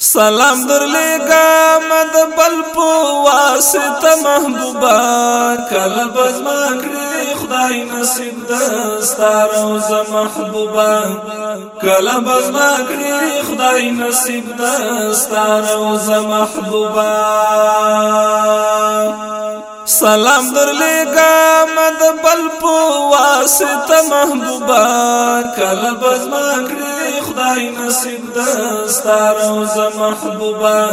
سلام در لګا مد بل په واسطه محبوبا کله بزما کړی خدای نصیب دستار او ز محبوبا کله بزما کړی خدای نصیب دستار او ز محبوبا سلام در لگا مد بل پو واسطه محبوبا کله بزما کړی خدای نصیب دستار او ز محبوبا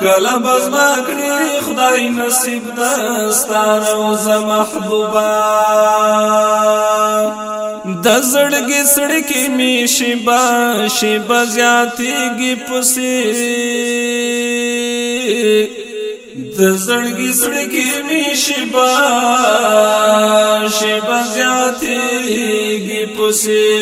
کله بزما کړی خدای نصیب دستار او ز محبوبا د زړګي سړکی می شیبا شیبا زیاتیږي پسې د زړګي زړګي می شبا شبا زیاتېږي پسې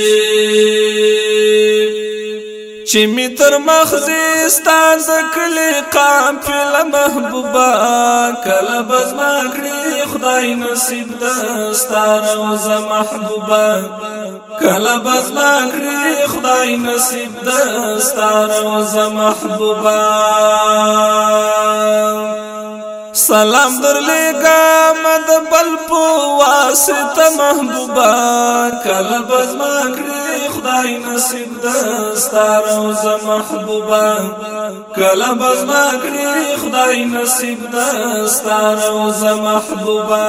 چې می تر مخزستان د کلی قافله محبوبا کله بزما کړی خدای نصیب د ستاره او ز محبوبا کله بزما کړی خدای نصیب د ستاره او ز محبوبا سلام در لگا مد بل په واسطه محبوبا کله بزما کړی خدای نصیب دستار او ز محبوبا کله بزما کړی خدای نصیب دستار او ز محبوبا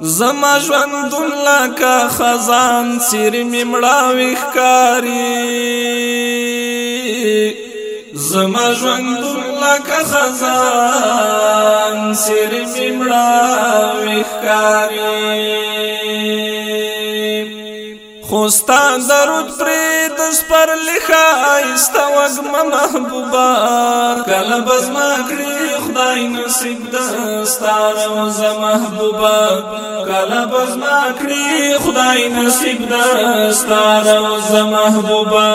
زما ژوند لکه خزان سیر میمړاوي ښکاری زما ژوند لکه خزان سر میمړا وښکاری خوستان درود پرې د سپر لخای استوګم محبوبا کله بزما کړی خدای نصیب دستار او زما محبوبا کله بزما کړی خدای نصیب دستار او زما محبوبا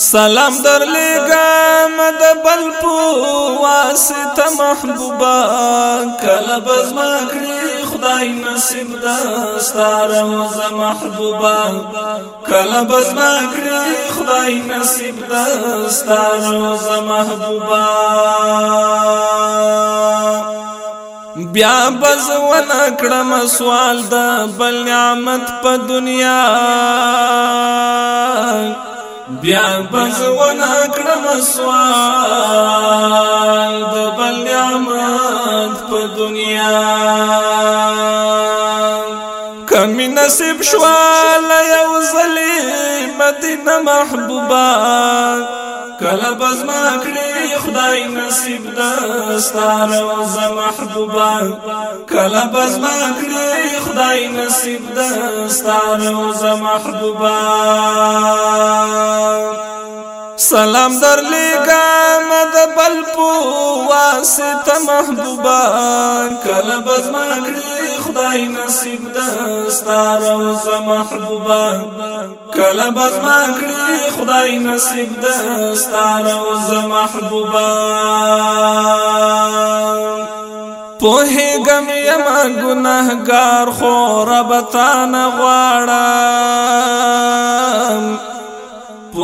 سلام در لګم د بل په واسطه محبوبا کله بز ما کړی خدای نصیب دا ستاره وز محبوبا کله بز ما کړی خدای نصیب دا ستاره وز محبوبا بیا بز ونا کړم سوال د بل نعمت په دنیا بیا بزونه کړم سوال نه محبوبا کله بزما کړی خدای نصیب دستا روزه محبوبا کله بزما کړی خدای نصیب دستا روزه محبوبا سلام در لګم د بل په واسطه محبوبا کله بزما کړی خدای نصیب دستا روز محبوبا کله بزما کړی خدای نصیب دستا روز محبوبا په غم یم ګناهګار خو رب تا نه غواړم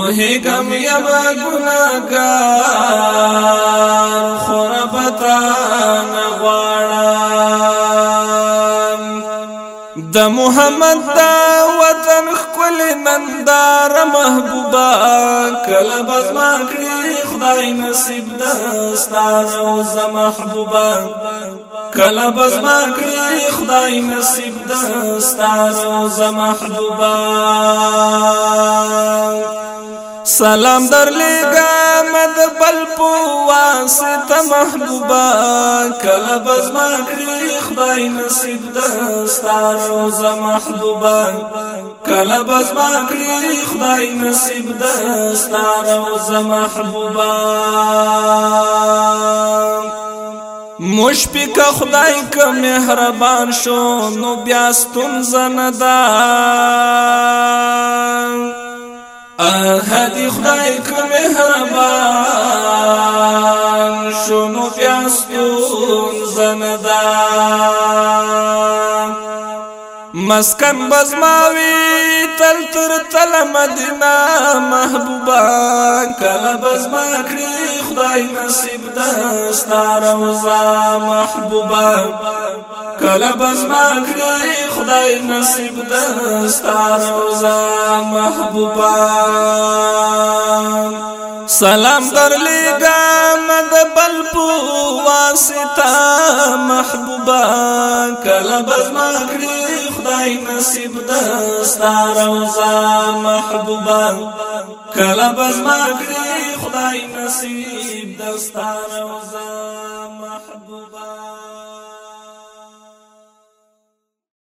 ملحکم یما گناکار خوربتا نغوارم د محمد دا وطن خکل نندار محبوبا کله بزما کړی خدای نصیب دستا او زما محبوبا کله بزما کړی خدای نصیب دستا او زما محبوبا سلام در لگا مد بل پو واسط محبوبا کل بزما کری خدای نصیب دستا روزا محبوبا کل بزما کری خدای نصیب دستا روزا محبوبا مشفق خدای که مهربان شو نو بیا ستون زنده اهدی خدای که مهربان شنو بیاستون زندان مسکن بزماوی تل تر تل مدینه محبوبان کلا بزما کړی خدای نصیب دستا روزا محبوبا کله بزما کړی خدای نصیب دستا روزا محبوبا سلام در لګم د بل په واسطه محبوبا کله بزما کړی کړی نصیب د ستار روزا محبوبا کله بزما کړی خدای نصیب د ستار روزا محبوبا